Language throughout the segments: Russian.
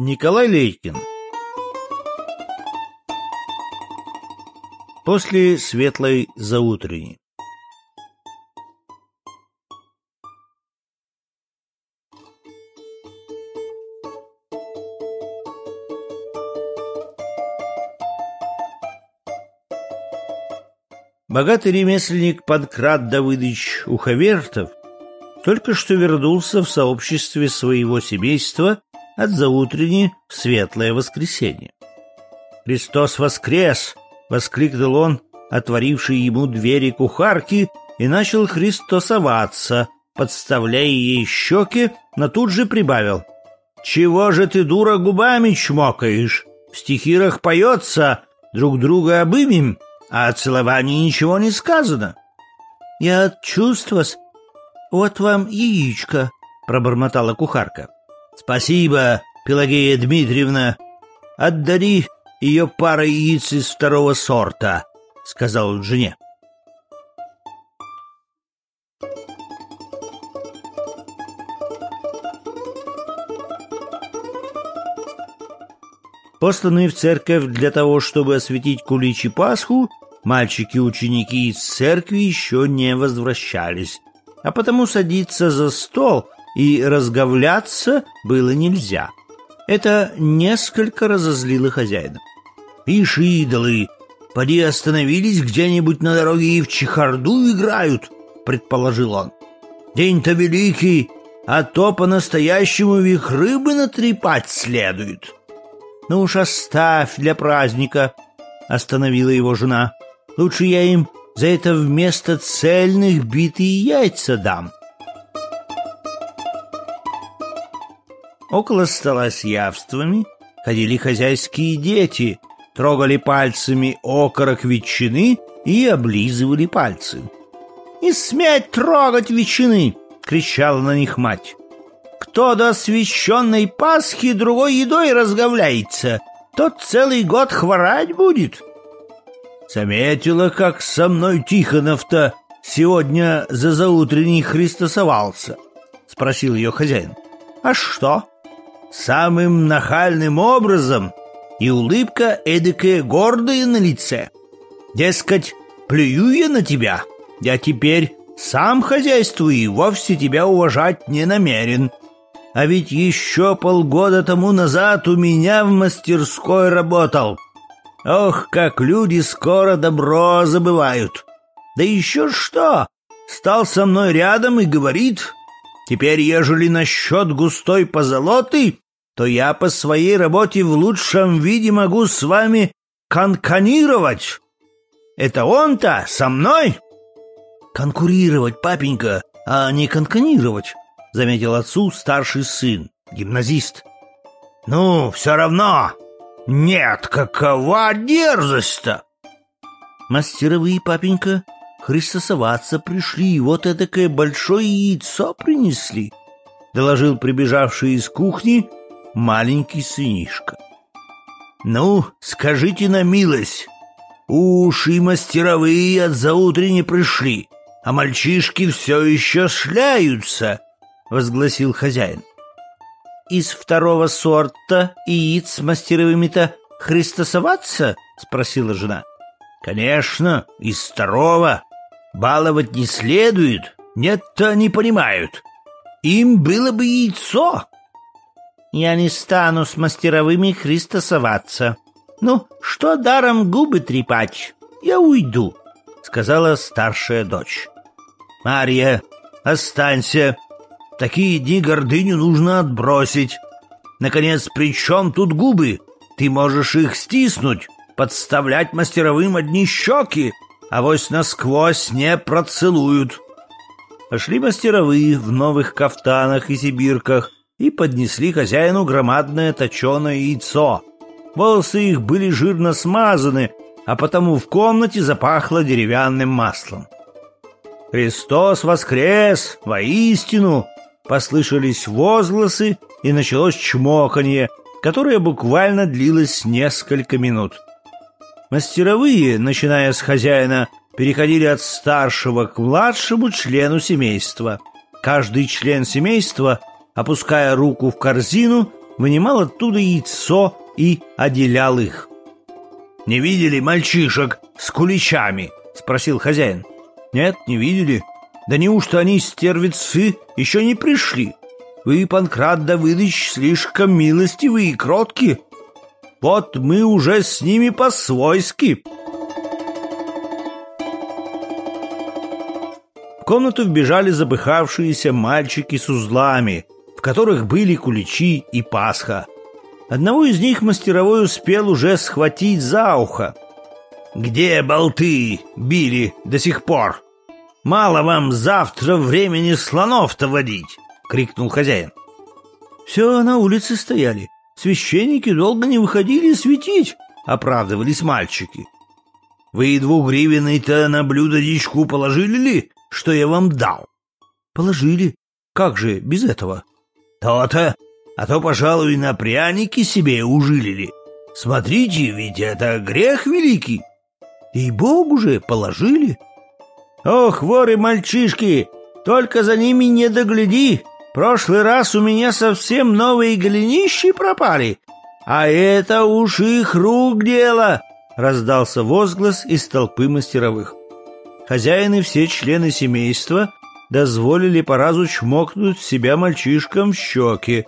Николай Лейкин. После светлой заутренней. Богатый ремесленник Панкрат Давыдович Уховертов только что вернулся в сообществе своего семейства от заутренни в светлое воскресенье. «Христос воскрес!» — воскликнул он, отворивший ему двери кухарки, и начал христосоваться, подставляя ей щеки, но тут же прибавил. «Чего же ты, дура, губами чмокаешь? В стихирах поется, друг друга обымем, а о целовании ничего не сказано». «Я от чувства вот вам яичко», — пробормотала кухарка. «Спасибо, Пелагея Дмитриевна. Отдари ее пара яиц из второго сорта», — сказал он жене. Посланные в церковь для того, чтобы осветить кулич и Пасху, мальчики-ученики из церкви еще не возвращались, а потому садиться за стол и разговляться было нельзя. Это несколько разозлило хозяина. «Ишь, идолы, поди остановились где-нибудь на дороге и в чехарду играют», — предположил он. «День-то великий, а то по-настоящему вихры бы натрепать следует». «Ну уж оставь для праздника», — остановила его жена. «Лучше я им за это вместо цельных битые яйца дам». Около стола с явствами ходили хозяйские дети, трогали пальцами окорок ветчины и облизывали пальцы. «Не смять трогать ветчины!» — кричала на них мать. «Кто до освященной Пасхи другой едой разговляется, тот целый год хворать будет!» Заметила, как со мной Тихонов-то сегодня за заутренний христосовался? — спросил ее хозяин. — А что? Самым нахальным образом и улыбка эдакая гордая на лице. Дескать, плюю я на тебя, я теперь сам хозяйствую и вовсе тебя уважать не намерен. А ведь еще полгода тому назад у меня в мастерской работал. Ох, как люди скоро добро забывают. Да еще что, стал со мной рядом и говорит, Теперь, ежели насчет густой позолоты, то я по своей работе в лучшем виде могу с вами конканировать. Это он-то со мной? Конкурировать, папенька, а не конканировать, заметил отцу старший сын, гимназист. Ну, все равно. Нет, какова дерзость-то? Мастеровые, папенька, христосоваться пришли, вот этакое большое яйцо принесли, — доложил прибежавший из кухни маленький сынишка. — Ну, скажите на милость, уши мастеровые от заутренне пришли, а мальчишки все еще шляются, — возгласил хозяин. — Из второго сорта яиц с мастеровыми-то христосоваться? — спросила жена. — Конечно, из второго, Баловать не следует, нет-то не понимают. Им было бы яйцо. Я не стану с мастеровыми христосоваться. Ну, что даром губы трепать? Я уйду, сказала старшая дочь. Марья, останься. Такие дни гордыню нужно отбросить. Наконец, при чем тут губы? Ты можешь их стиснуть, подставлять мастеровым одни щеки, авось насквозь не процелуют. Пошли мастеровые в новых кафтанах и сибирках и поднесли хозяину громадное точеное яйцо. Волосы их были жирно смазаны, а потому в комнате запахло деревянным маслом. «Христос воскрес! Воистину!» Послышались возгласы, и началось чмоканье, которое буквально длилось несколько минут. Мастеровые, начиная с хозяина, переходили от старшего к младшему члену семейства. Каждый член семейства, опуская руку в корзину, вынимал оттуда яйцо и отделял их. «Не видели мальчишек с куличами?» — спросил хозяин. «Нет, не видели. Да неужто они, стервицы, еще не пришли? Вы, Панкрат Давыдович, слишком милостивы и кротки. Вот мы уже с ними по-свойски». В комнату вбежали запыхавшиеся мальчики с узлами, в которых были куличи и пасха. Одного из них мастеровой успел уже схватить за ухо. «Где болты били до сих пор? Мало вам завтра времени слонов-то водить!» — крикнул хозяин. «Все на улице стояли. Священники долго не выходили светить», — оправдывались мальчики. «Вы двугривенный-то на блюдо дичку положили ли, что я вам дал?» «Положили. Как же без этого?» «То-то а то, пожалуй, на пряники себе ужилили. Смотрите, ведь это грех великий. И Богу же положили. Ох, воры-мальчишки, только за ними не догляди. Прошлый раз у меня совсем новые голенищи пропали, а это уж их рук дело, раздался возглас из толпы мастеровых. Хозяин и все члены семейства дозволили по разу чмокнуть себя мальчишкам в щеки,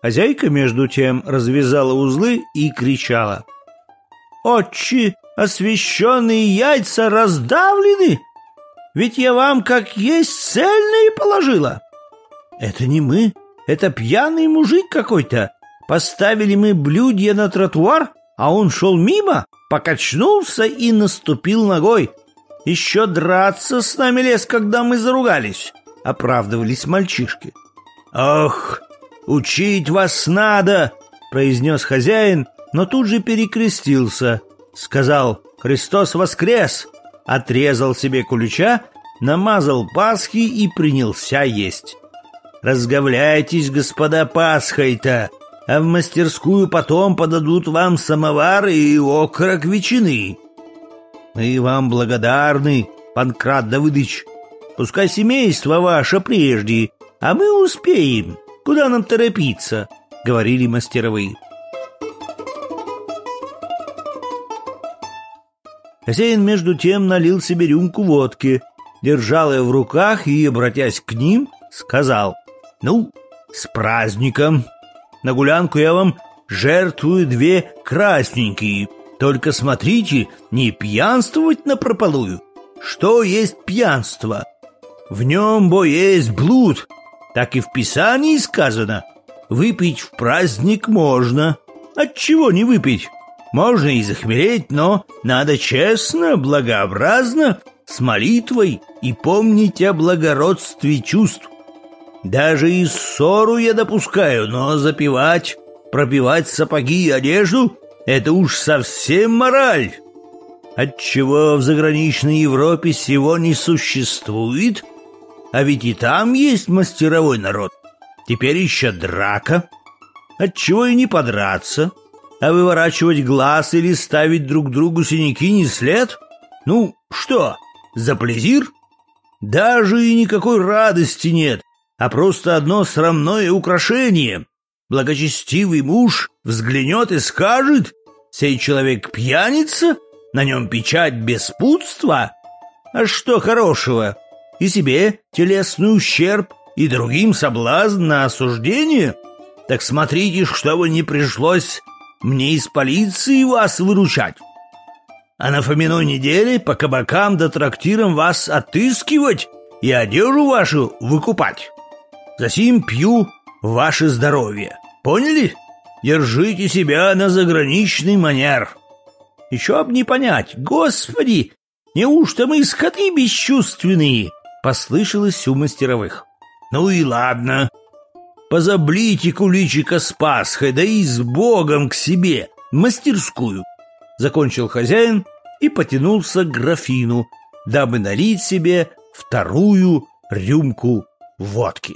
Хозяйка, между тем, развязала узлы и кричала. «Отчи, освященные яйца раздавлены! Ведь я вам как есть цельные положила!» «Это не мы, это пьяный мужик какой-то. Поставили мы блюдья на тротуар, а он шел мимо, покачнулся и наступил ногой. Еще драться с нами лез, когда мы заругались», — оправдывались мальчишки. «Ох, «Учить вас надо!» — произнес хозяин, но тут же перекрестился. Сказал «Христос воскрес!» Отрезал себе кулича, намазал пасхи и принялся есть. «Разговляйтесь, господа, пасхой-то, а в мастерскую потом подадут вам самовар и окорок ветчины». «Мы вам благодарны, Панкрат Давыдыч. Пускай семейство ваше прежде, а мы успеем. Куда нам торопиться?» — говорили мастеровые. Хозяин между тем налил себе рюмку водки, держал ее в руках и, обратясь к ним, сказал, «Ну, с праздником! На гулянку я вам жертвую две красненькие. Только смотрите, не пьянствовать напропалую. Что есть пьянство? В нем, бо есть блуд, так и в Писании сказано. Выпить в праздник можно. Отчего не выпить? Можно и захмелеть, но надо честно, благообразно, с молитвой и помнить о благородстве чувств. Даже и ссору я допускаю, но запивать, пропивать сапоги и одежду — это уж совсем мораль. Отчего в заграничной Европе всего не существует, а ведь и там есть мастеровой народ. Теперь еще драка. Отчего и не подраться? А выворачивать глаз или ставить друг другу синяки не след? Ну, что, за плезир? Даже и никакой радости нет, а просто одно срамное украшение. Благочестивый муж взглянет и скажет, «Сей человек пьяница, на нем печать беспутства». А что хорошего? и себе телесный ущерб, и другим соблазн на осуждение? Так смотрите, чтобы не пришлось мне из полиции вас выручать. А на Фоминой неделе по кабакам да трактирам вас отыскивать и одежду вашу выкупать. Засим пью ваше здоровье. Поняли? Держите себя на заграничный манер. Еще б не понять, господи, неужто мы скоты бесчувственные? послышалось у мастеровых. «Ну и ладно. Позаблите куличика с Пасхой, да и с Богом к себе, мастерскую!» Закончил хозяин и потянулся к графину, дабы налить себе вторую рюмку водки.